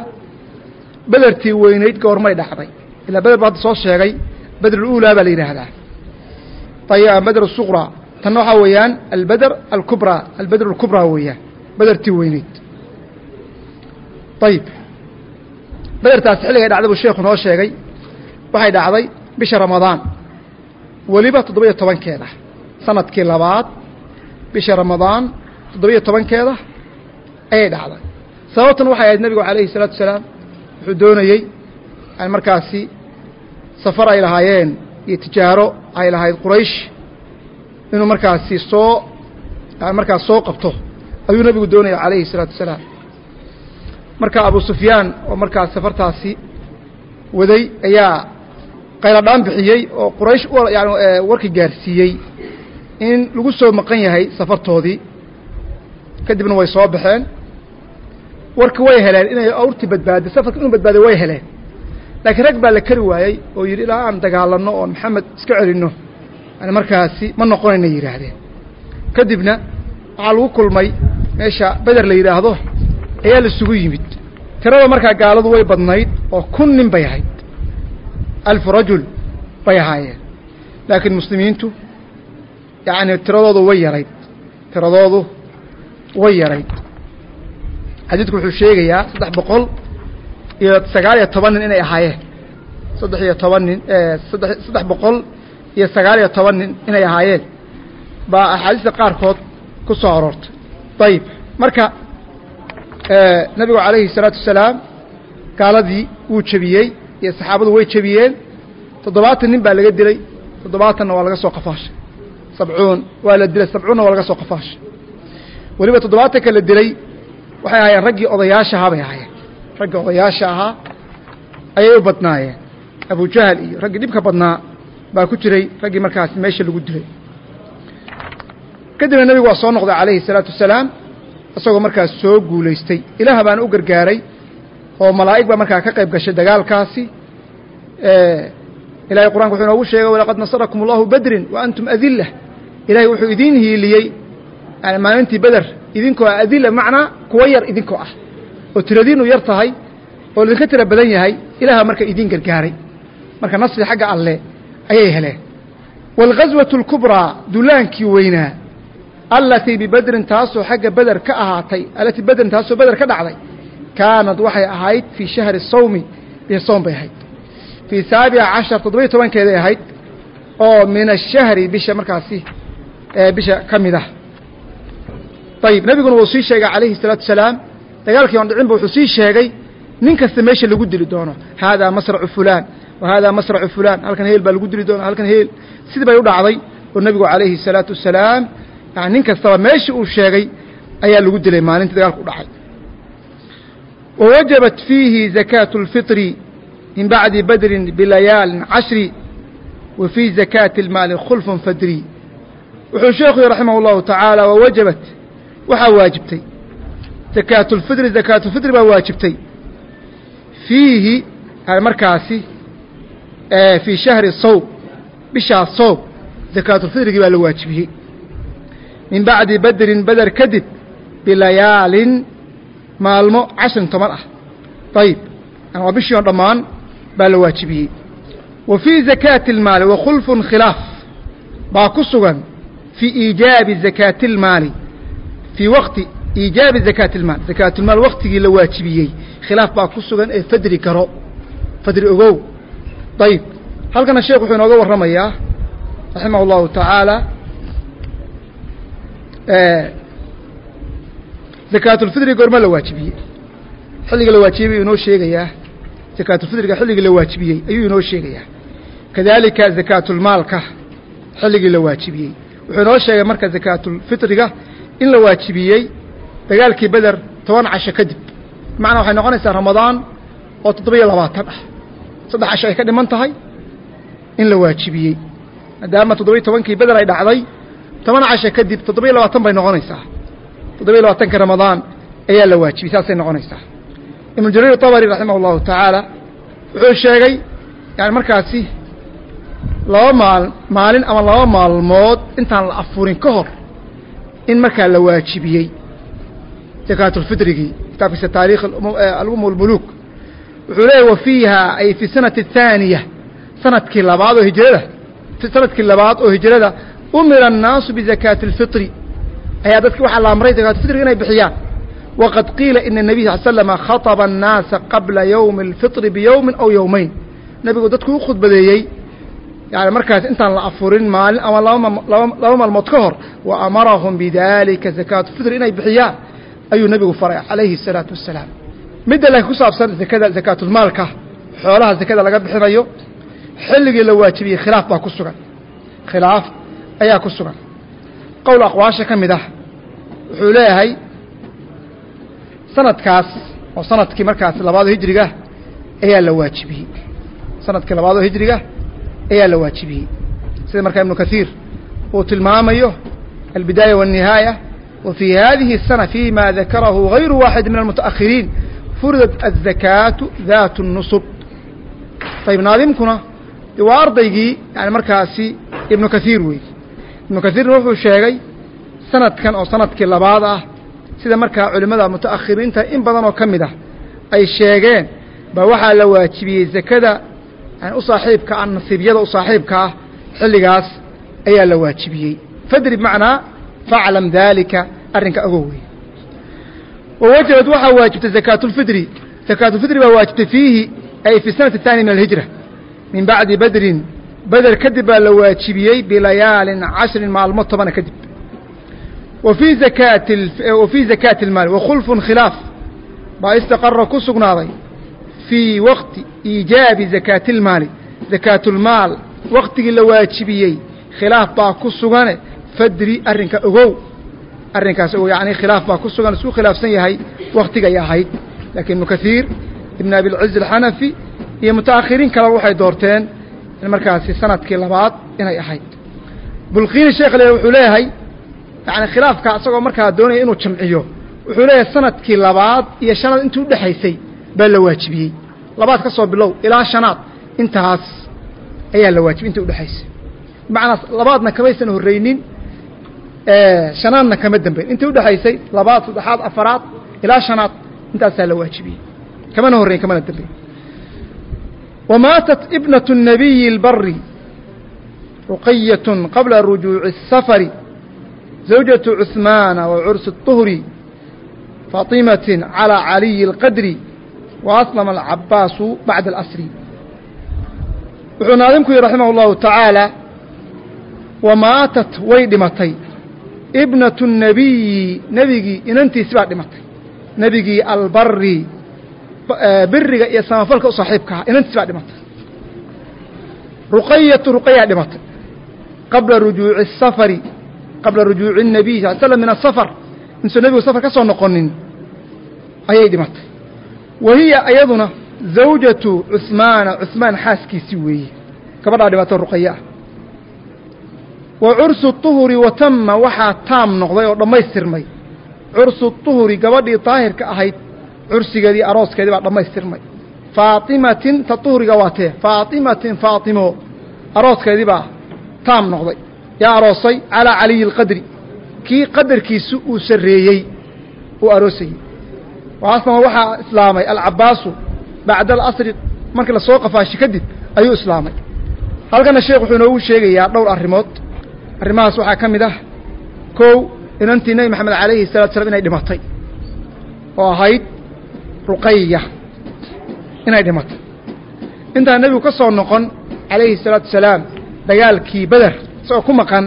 bedertii weynayd goormay dhacday ilaa beder ba hadda soo sheegay bedr اlأulaa baa la yidhaahdaa ayb bedr الsuqraa tanna waxaa weeyaan albeder alkubraa albedr اlkubraa weeyaan bedertii weyneyd ayib bedertaasi xilligay dhacday buu sheekhu noo sheegay waxay dhacday bisha ramadaan weliba toddobiyo tobankeeda sanadkii labaad bisha ramadaan toddobiyo tobankeeda ayay dhacday sababtan waxay ahayd nebigu calayhi الsalaatu wasalaam wuxuu doonayey yani markaasi safar ay lahaayeen iyo tijaaro ay lahayd quraysh inuu markaasi soo markaas soo qabto ayuu nebigu doonaya calayhi الsalaatu wasalaam. Marka abu sufyaan oo markaas safartaasi waday ayaa qayladhaan bixiyey oo quraysh yani warkii gaarsiiyey in lagu soo maqan yahay safartoodii. Kadibna way soo baxeen. Warki way heleen inay awrtii badbaadday safarka inuu badbaaday way heleen laakiin rag baa la kari waayey oo yidhi ilaa aan dagaalanno oon maxamed iska celinno yani markaasi ma noqonayna yidhaahdeen. Kadibna waxaa lagu kulmay meesha beder la yidhaahdo ayaa laisugu yimid. Tirada markaa gaaladu way badnayd oo kun nin bay ahayd. Alfu rajul bay ahaayeen. Laakiin muslimiintu yacni tiradoodu way yarayd. Tiradoodu way yarayd. Xadiidku wuxuu sheegayaa saddex boqol iyo sagaal iyo toban nin inay ahaayeen. Saddex iyo toban nin saddex saddex boqol iyo sagaal iyo toban nin inay ahaayeen. Baa axaadiista qaarkood ku soo aroortay. Ayib marka nebigu calayhi الsalaatu wasalaam gaaladii wuu jebiyey iyo saxaabadu way jebiyeen. Toddobaatan nin baa laga dilay. Toddobaatanna waa laga soo qafaashay sabcuun. Waa la dilay. Sabcuunna waa laga soo qafaashay weliba toddobaatanka la dilay waxay ahaayeen raggii odayaasha ahaa ahaayeen raggii odayaasha ahaa ayay u badnaayeen. Abujahal iyo raggii dhibka badnaa baa ku jiray raggii markaasi meesha lagu dilay. Kadibna nebigu waa soo noqday calayhi الsalaatu wasalaam isagoo markaas soo guulaystay. Ilaah baana u gargaaray oo malaa'ig baa markaa ka qayb gashay dagaalkaasi. Ilahay qur'anka wuxuu inoogu sheegay walaqad nasarakum allahu bedrin wa antum adila ilahay wuxuu idiin hiiliyey maalintii beder idinkoo adila macnaa kuwa yar idinkoo ah oo tiradiinnu yar tahay oo laidinka tira badan yahay ilaaha marka idiin gargaaray. Marka nasri xagga alleh ayay heleen. Waalghaswatu alkubraa dulaankii weynaa allatii bibadrin taasoo xagga beder ka ahaatay allatii bederin taasoo beder ka dhacday kaanad waxay ahayd fii shahri sawmi bixi sown bay ahayd. Fii saabica cashar toddobiyo tobankeeday ahayd oo min ashahri bisha markaasi bisha ka mid ah. Ayib nabiguna wuu sii sheegay calayhi salaatu salaam dagaalkii on dhicinba wuxuu sii sheegay nin kasta meesha lagu dili doono haadaa masracu fulaan wa haadaa masracu fulaan halkan heel baa lagu dili doona halkan heel sidii bay u dhacday oo nebigu calayhi الsalaatu wasalaam yani nin kastaba meeshii uu sheegay ayaa lagu dilay maalintii dagaalku u dhacay wa wajabat fiihi zakaaةu اlfiطri min bacdi badrin bilayaalin cashri wa fii zakaati اlmaali khulfun fadri wuxuu sheekhu raximah اllahu tacaala wa wajabat waxaa waajibtay zakaatulfidri zakaatulfidri baa waajibtay. Fiihi markaasi fii shahri sowb bishaa soob zakaatulfidrigii baa la waajibiyey. Min bacdi bederin beder kadib bilayaalin maalmo cashan toban ah. Ayib waa bishii oo dhammaan baa la waajibiyey. Wa fii zakaati اlmaali wakhulfun khilaaf baa ku sugan fii iijaabi zakaati اlmaali fii wakti iijaabi zakaati اlmaal zakaatulmaal waktigii la waajibiyey khilaaf baa ku sugan ee fadri karo fadri ogow ayib halkana sheekh wuxuu inooga warramayaa raximah اllahu tacaala zakaatulfidri goorma la waajibiyey xilliga la waajibiyey inoo sheegayaa zakaatulfidriga xilligii la waajibiyey ayuu inoo sheegayaa kadaalika zakaatulmaalka xilligii la waajibiyey wuxuu inoo sheegay marka zakaatulfitriga in la waajibiyey dagaalkii beder toban casho kadib. Bimacnaa waxay noqonaysaa ramadaan oo toddoba-iyo labaatan ah. Saddex casho ay ka dhiman tahay in la waajibiyey. Maadaama toddoba-iyo tobankii beder ay dhacday toban casho kadib toddoba-iyo labaatan bay noqonaysaa. Toddoba-iyo labaatanka ramadaan ayaa la waajibiyey saasay noqonaysaa. Ibnu jariir طabri raximah اllahu tacaala wuxuu sheegay yani markaasi laba maal maalin ama laba maalmood intaan la afurin ka hor in markaa la waajibiyey zakaatulfitrigii kitaabkiisa taarikh alum اlmuluk wuxuu leeyahy wa fiiha ay fi sanati الthaaniya sanadkii labaad oo hijrada sanadkii labaad oo hijrada umira الnaasu bizakaati اlfitri ayaa dadki waxaa la amray zakaatulfitriga inay bixiyaan waqad qiila ina الnabiy sal slama khaطba الnaasa qabla ywmi اlfitri biyowmin aw yowmayn nebigu dadku u khudbadeeyey yani markaas intaan la afurin maalin ama laba maalmood ka hor wa amarahum bidalika zakaatu fitri inay bixiyaan ayuu nebigu faray calayhi الsalaatu wasalaam midda laakiin ku saabsan zakada zakaatulmaalka xoolaha zakada laga bixinayo xilligii la waajibiyey khilaaf baa ku sugan khilaaf ayaa ku sugan qowl aqwaasha ka mid ah wuxuu leeyahay sanadkaas oo sanadkii markaas labaadoo hijriga ayaa la waajibiyey sanadkii labaadoo hijriga ayaa la waajibiyey sida markaa ibnu kahiir uu tilmaamayo albidaaya والnihaayة wa fii hadihi الsنة fيma dakarahu غayru waaxid min almutaأkhiriin furidat الzakaaةu daat الnusb ayb naadimkuna waa ardaygii yani markaasi ibnu kahiir wey ibnu kahiirna wuxuu sheegay sanadkan oo sanadkii labaad ah sida markaa culimmada mutaakhiriinta in badan oo ka mid ah ay sheegeen ba waxaa la waajibiyey zakada yani u saaxiibka ah nasiibyada u saaxiibka ah xilligaas ayaa la waajibiyey fadri bmacnaa faclam daalika arrinka ogow wey wawajabad waxaa waajibtay zakaatulfidri zakaatulfidri baa waajibtay fiihi ay fi sanati الثaaniya min alhijra min bacdi badrin beder kadib baa la waajibiyey bilayaalin cashrin maalmo tobana kadib wa fii zakaati wa fii zakaati اlmaali wakhulfun khilaaf baa istaqara ku sugnaaday fii waqti iijaabi zakaati اlmaali zakaatulmaal waktigii la waajibiyey khilaaf baa ku sugane fadri arrinka ogow. Arrinkaas ogow yacni khilaaf baa ku sugan isku khilaafsan yahay waktigay ahayd. Laakiin ibnu kahiir ibn abilciz alxanafi iyo mutaakhiriin kaleba waxay doorteen in markaasi sannadkii labaad inay ahayd. Bulkiini sheekh le wuxuu leeyahay yani khilaafka isagoo markaa doonaya inuu jamciyo wuxuu leeyahay sannadkii labaad iyo shanaad intii udhexaysay baa la waajibiyey. Labaad ka soo bilow ilaa shanaad intaas ayaa la waajibiyey intii udhexaysay bimacnaa labaadna kamaysan horreynin shanaadna kama dambeyn intii udhexaysay labaad saddexaad afaraad ilaa shanaad intaasaa la waajibiyey kamana horreyn kamana dambeyn wamaatat ibnaة الnabiyi اlbari ruqayaة qabla rujuuci الsafari zawjaة cuثmaana wa cursi الطuhri faطimaة calى caliyi اlqadri wa aslama alcabaasu bacda alasri wuxuu naadimku yihi raximah اllahu tacaala wa maatat way dhimatay ibnatu nebiyi nebigii inantiisi baa dhimatay. Nebigii albari biriga iyo samafalka u saaxiibkaha inantiisi baa dhimatay. Ruqayatu ruqayaa dhimatay. Qabla rujuuci safari qabla rujuuci الnabiy sal slam min asafar intuu nebigu safar ka soo noqonin ayay dhimatay. Wa hiya iyaduna zawjatu cuhmaana cuhmaan xaaskiisii weeye. Gabadhaa dhimato ruqaya ah wa cursu tuhuri watamma waxaa taam noqday oo dhammaystirmay. Cursu tuhuri gabadhii daahirka ahayd cursigeedii arooskeedii baa dhammaystirmay. Faatimatin ta tuhriga waa tee. Faatimatin faatimo arooskeedii baa taam noqday. Yaa aroosay calaa caliyi alqadri kii qadarkiisu uu sarreeyey uu aroosayey. Waasna waxaa islaamay alcabaasu bacda alasri markii la soo qafaashi kadib ayuu islaamay. Halkana sheekh wuxuu inoogu sheegayaa dhowr arrimood arrimahaas waxaa ka mid ah kow inantii nebi maxamed calayhi salatu slam inay dhimatay oo ahayd ruqaya inay dhimatay. Intaan nebigu ka soo noqon calayhi salaatu wasalaam dagaalkii beder isagoo ku maqan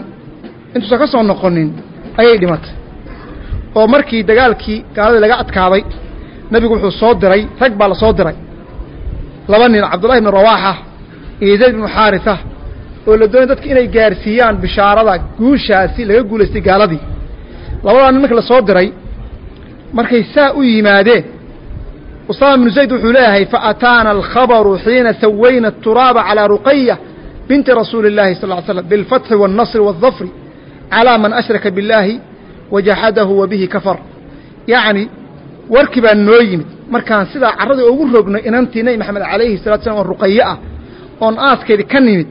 intuusan ka soo noqonin ayay dhimatay. Oo markii dagaalkii gaaladii laga adkaaday nebigu wuxuu soo diray rag baa la soo diray. Laba nin cabdullahi ibnu rawaaxa iyo zayd ibnu xaarisa oo la doonay dadka inay gaarsiiyaan bishaarada guushaasi laga guulaystay gaaladii labadaa nin markii la soo diray markay saa u yimaadeen usaama ibnu zayd wuxuu leeyahay faataana alkhabaru xiina sawayna aturaaba calaa ruqaya binti rasuuli اllahi sal ly slam bilfatxi waاlnasri waاldafri calaa man ashraka biاllaahi wajaxadahu wa bihi kafar yacni warkii baa noo yimid markaan sidaa carradii ugu rognay inantii nebi maxamed calayhi salatu slam oo ruqaye ah oon aaskeedii ka nimid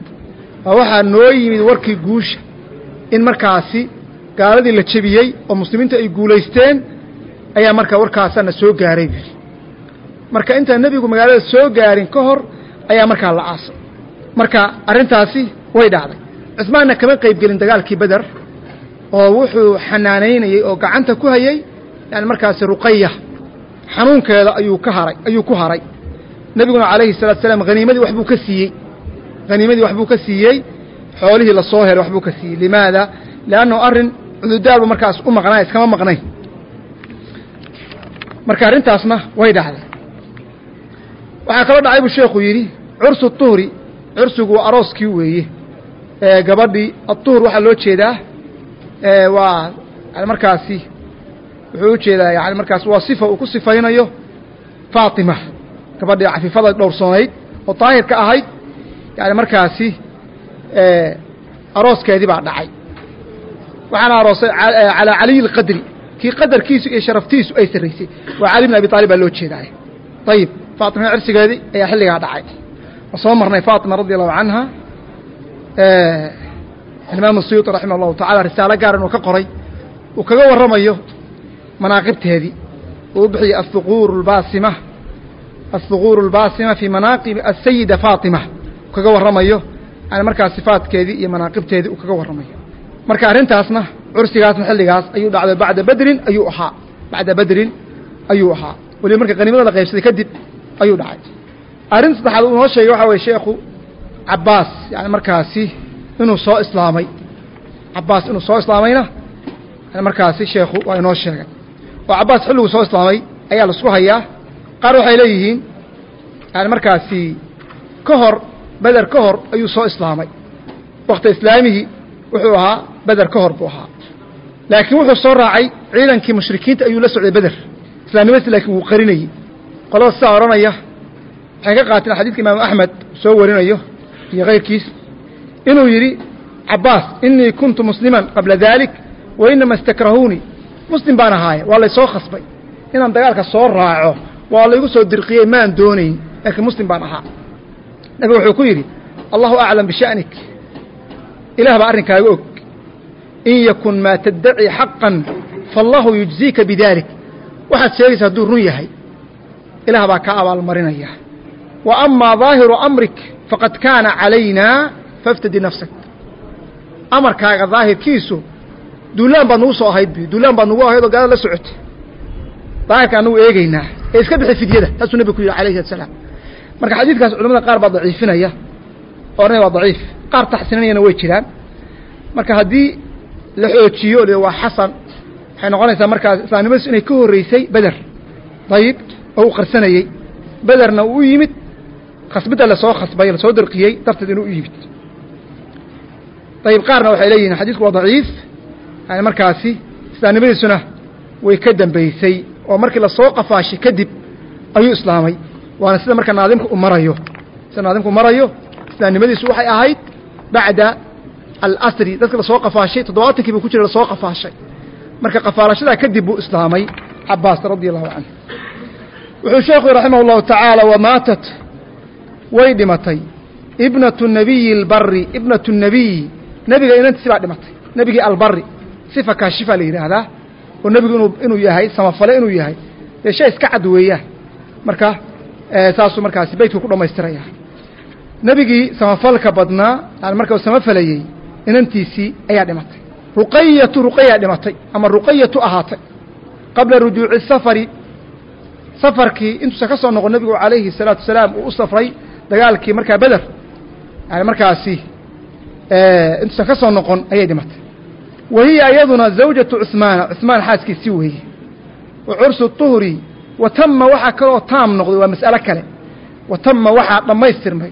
waxaa noo yimid warkii guusha in markaasi gaaladii la jebiyey oo muslimiintu ay guulaysteen ayaa markaa warkaasaana soo gaaray. Buuri marka intaan nebigu magaalada soo gaarin ka hor ayaa markaa la aasay marka arrintaasi way dhacday. Cusmaanna kama qayb gelin dagaalkii beder oo wuxuu xanaanaynayey oo gacanta ku hayey yani markaasi ruqaya xanuunkeeda ayuu ka haray ayuu ku haray. Nebiguna calayhi salatu salaam haniimadii waxbuu ka siiyey haniimadii waxbuu ka siiyey xoolihii la soo helay waxbuu ka siiyey. Limaada? Liannahu arrin cududaalba markaas u maqnaa iskama maqnayn marka arrintaasna way dhacday dhacay buu sheekhu yidhi cursu tuhri cursigu waa arooskii weeye. Gabadhii atuhur waxaa loo jeedaa waa yani markaasi wuxuu u jeedaa yani markaas waa sifa uu ku sifaynayo faatima. Gabadhii cafiifada dhowrsoonayd oo daahirka ahayd yani markaasi arooskeedii baa dhacay waxaana aroosay calaa caliyi اlqadri kii qadarkiisu iyo sharaftiisu ay sarraysay waa cali bn abi aalib baa loo jeedaay ayib faatima cirsigeedii ayaa xilligaa dhacay waa soo marnay faatima radi allahu canha imaam suyuuطi raximah allahu tacala risaalo gaar inuu ka qoray uu kaga warramayo manaaqibteedii uu u bixiyey ahuquur اbaasima aلhuquur اlbaasima fii manaaqibi asayida faatima uu kaga warramayo yani markaas sifaadkeedii iyo manaaqibteedii uu warramayo. Marka arrintaasna cursigaasna xilligaas ayuu dhacday. Bacda bedrin ayuu ahaa. Bacda bedrin ayuu ahaa. Weliba marka qaniimada la qaybsaday kadib ayuu dhacay. Arrin saddexaad uu noo sheegay waxaa weye sheekhu cabbaas yani markaasi inuu soo islaamay. Cabbaas inuu soo islaamayna yani markaasi sheekhu waa inoo sheegay. Oo cabbaas xilliguu soo islaamay ayaa la isku hayaa. Qaar waxay leeyihiin yani markaasi ka hor beder ka hor ayuu soo islaamay. Wakti islaamihii wuxuu ahaa beder ka hor buu ahaa. Laakiin wuxuu soo raacay ciidankii mushrikiinta ayuu la socday beder islaamnimadiis laakiin wuu qarinayey qolada sidaa odhanaya waxay ka qaateen xadiidka imaamu axmed soo warinayo iyo kayrkiis inuu yidhi cabbaas inii kuntu musliman qabla dalik wa inama istakrahuunii muslim baan ahaaye waa laysoo khasbay. Inaan dagaalka soo raaco waa laygu soo dirqiyey maan doonayn nabigu wuxuu ku yidhi allahu aclam bisha'nik ilaah baa arrinkaaga og. In yakun maa taddaci xaqan faallahu yujziika bidalik waxaad sheegaysa hadduu run yahay ilaah baa kaa abaalmarinaya. Wa amaa daahiru amrik faqad kaana calaynaa faاftadi nafsak. Amarkaaga daahirkiisu duulaan baad nagu soo ahayd bu duulaan baad nagu ahayd oo gaalada la socotay. Daahirka anagu eegaynaa. Ee iska bixi fidyada taasuu nebigu ku yidhi alayhi salaam marka xadiidkaas culamada qaar baa daciifinaya oranaya waa daciif. Qaar taxsininayana way jiraan. Marka haddii la xoojiyo l waa xasan. Waxay noqonaysaa markaas islaamnimadiisu inay ka horreysay beder dayib oo uu qarsanayey bederna uu u yimid khasbidda la soo khasbay la soo darqiyey darteed inuu u yimid. Dayib qaarna waxay leeyihiin xadiisku waa daciif. Yani markaasi islaamnimadiisuna way ka dambeysay. Oo markii la soo qafaashay kadib ayuu islaamay waana sida marka naadimka u marayo. Sida naadimka u marayo islaamnimadiisu waxay ahayd bacda alasri dadka la soo qafaashay toddobaatankii buu ku jira la soo qafaashay. Marka qafaalashadaa kadib buu islaamay cabaas radi allahu canhu. Wuxuu sheekhu raximah اllahu tacaala wamaatat way dhimatay. Ibnatu nabiyi اlbari ibnatu nabiyi. Nebiga inantiisi baa dhimatay. Nebigii albari sifa kaashifa la yidhaahdaa. Oo nebigu inu inuu yahay samafale inuu yahay. Dee shay iska cad weeyaan marka saasuu markaasi beytku ku dhammaystiraya nebigii samafalka badnaa yani marka samafalayey inantiisii ayaa dhimatay. Ruqayatu ruqayaa dhimatay ama ruqayatu ahaatay. Qabla rujuuci safari safarkii intuusan ka soo noqon nebigu calayhi salaatu wasalaam uu u safray dagaalkii markaa beder yani markaasi intuusan ka soo noqon ayay dhimatay. Wa hiya zawjatu cusmaana cusmaan xaaskiisii weeye. Wa cursu uhri watama waxaa kaloo taam noqday waa mas'alo kale. Watama waxaa dhammaystirmay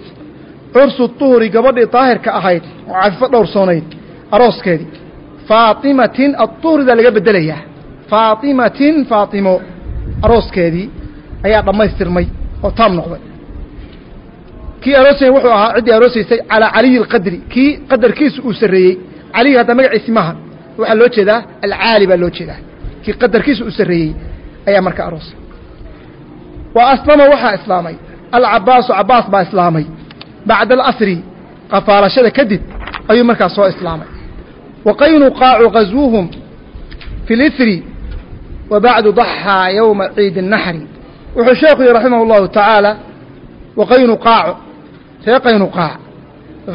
cursu duhuri gabadhii daahirka ahayd oo cafifo dhowrsoonayd arooskeedii. Faatimatin adduhridaa laga bedelayaa. Faatimatin faatimo arooskeedii ayaa dhammaystirmay oo taam noqday. Kii aroosayn wuxuu ahaa ciddii aroosaysay calaa caliyi alqadri. Kii qadarkiisu uu sarreeyey caliyi hadda magaciisi maaha waxaa loo jeedaa alcaali baa loo jeedaa. Kii qadarkiisu uu sarreeyey ayaa marka aroosay. wa aslama waxaa islaamay alcabaasu cabaas baa islaamay bacda alasri qafaalashada kadib ayuu markaas soo islaamay wa qaynuqaacu gaswuhum fi lisri wa bacdu daxaa yowma ciidi الnaxri wuxuu sheekhu yihi raximah اllahu tacaala wa qaynuqaacu ree qaynuqaac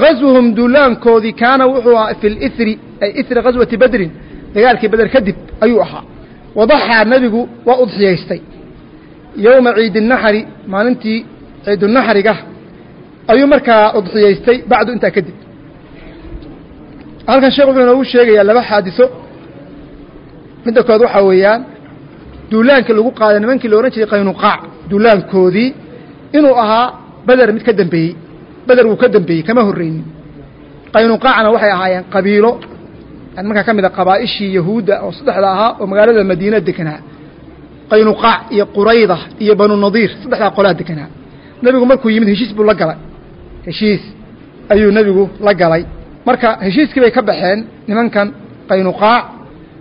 gaswuhum duulaankoodii kaana wuxuu ahaa fi lisri ay isri gaswati bedrin dagaalkii beder kadib ayuu ahaa wadaxaa nebigu waa udxiyaystay yowma ciidi الnaxri maalintii ciidunaxriga ayuu markaa udxiyaystay bacdu intaa kadib. Halkan sheekh wuxuu inoogu sheegayaa laba xaadiso. Midda kood waxaa weeyaan duulaankii lagu qaaday nimankii la odhan jiray qaynuqaac duulaankoodii inuu ahaa beder mid ka dembeeyey beder wuu ka dembeeyey kama horreynin. Qaynuqaacna waxay ahaayeen qabiilo markaa ka mid a qabaa'ishii yahuudda oo saddexda ahaa oo magaalada madiina deganaa qaynuqaac iyo qurayda iyo banu nadiir saddexdaa qolaa deganaa nebigu markuu yimid heshiis buu la galay. Heshiis ayuu nebigu la galay. Marka heshiiskii bay ka baxeen nimankan qaynuqaac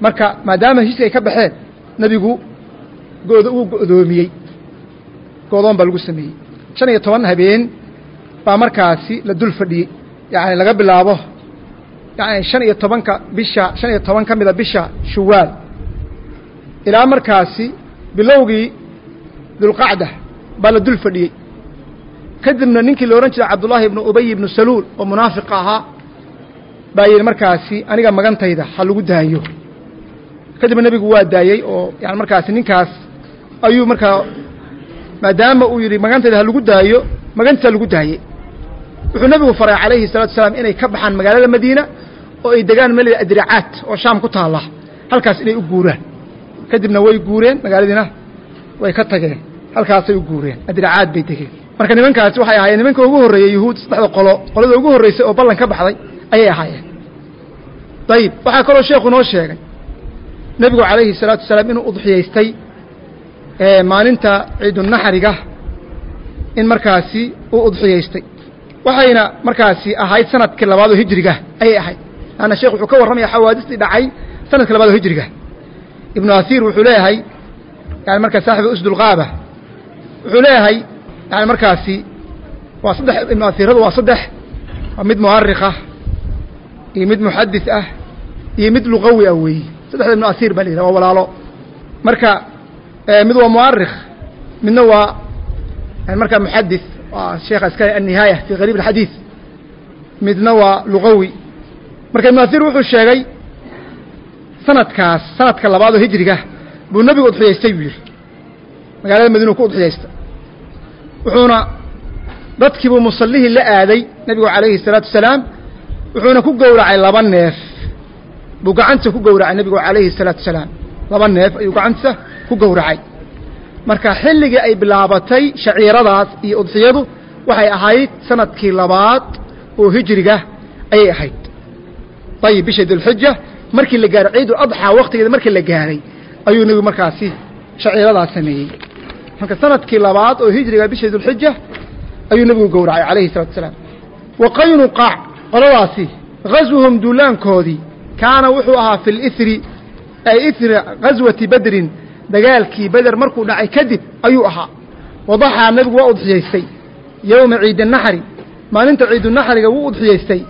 marka maadaama heshiiski ay ka baxeen nebigu go'do uu go'doomiyey. Go'doon baa lagu sameeyey. Shan iyo toban habeen baa markaasi la dul fadhiyey. Yacni laga bilaabo yani shan iyo tobanka bisha shan iyo toban ka mida bisha shuwaal. Ilaa markaasi bilowgii dulqacda baa la dul fadhiyey. Kadibna ninkii la odhan jiray cabdullaahi ibnu ubay ibnu saluul oo munaafiqa ahaa baa yidhi markaasi aniga magantayda ha lagu daayo. Kadibna nebigu waa daayey oo yani markaasi ninkaas ayuu markaa maadaama uu yidhi magantayda ha lagu daayo magantiisa lagu daayey. Wuxuu nebigu faray calayhi salatu wasalaam inay ka baxaan magaalada madiina oo ay degaan meel adricaat oo shaam ku taalla halkaas inay u guuraan kadibna way guureen magaaladiina way ka tageen. Halkaasay u guureen. Adricaad bay degeen marka nimankaasi waxay ahaayeen nimanka ugu horreeyey yuhuud saddexda qolo qolada ugu horreysay oo ballan ka baxday ayay ahaayeen. Dayib. Waxaa kaloo sheekhu noo sheegay. Nebigu calayhi salaatu wasalaam inuu udxiyaystay maalinta ciidunaxriga in markaasi uu udxiyaystay. Waxayna markaasi ahayd sannadkii labaadoo hijriga ayay ahayd. Laanna sheekh wuxuu ka warramaya xawaadistii dhacay sannadkii labaadoo hijriga ibnu asiir wuxuu leeyahay yani markaa saaxibu usdulqaaba wuxuu leeyahay yani markaasi waa saddex ibnu asiiradu waa saddex waa mid mu'arikh ah iyo mid muxadis ah iyo mid luqawi ah weeye saddexda ibnu asiir baa la yidhaha waa walaalo. Marka mid waa mu'arikh midna waa yani markaa muxadis waa sheekha iska annihaaya fi gariib alxadiid midna waa luqawi marka ibnu asiir wuxuu sheegay sanadkaas sanadka labaadoo hijriga buu nebigu udxiyaystay buu yidhi. Magaalada madiina ku udxiyaystay wuxuuna dadkiibuu musallihii la aaday nebigu calayhi الsalaatu wasalaam wuxuuna ku gowracay laba neef. Buu gacanta ku gowracay nebigu calayhi salaatu wasalaam laba neef ayuu gacanta ku gowracay. Marka xilligii ay bilaabatay shaciiradaas iyo udxiyadu waxay ahayd sannadkii labaad oo hijriga ayay ahayd. Ayib bisha dulxija markii la gaaray ciidul adxaa waktigeeda markii la gaaray ayuu nebigu markaasi shaciiradaas sameeyey. Marka sannadkii labaad oo hijriga bisha dulxija ayuu nebigu gowracay calayhi salatu wasalaam. Wa qaynuqaac qoladaasi gaswuhum duulaankoodii kaana wuxuu ahaa fi lithri ay ithri gaswati badrin dagaalkii beder markuu dhacay kadib ayuu ahaa. Wadaxaa nebigu waa udxiyaystay yowma ciidinaxri maalinta ciidunaxriga wuu udxiyaystay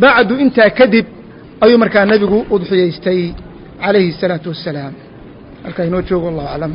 bacdu intaa kadib ayuu markaa nebigu udxiyaystay calayhi الsalaatu wassalaam. Halkaa inoo joogo wallahu aclam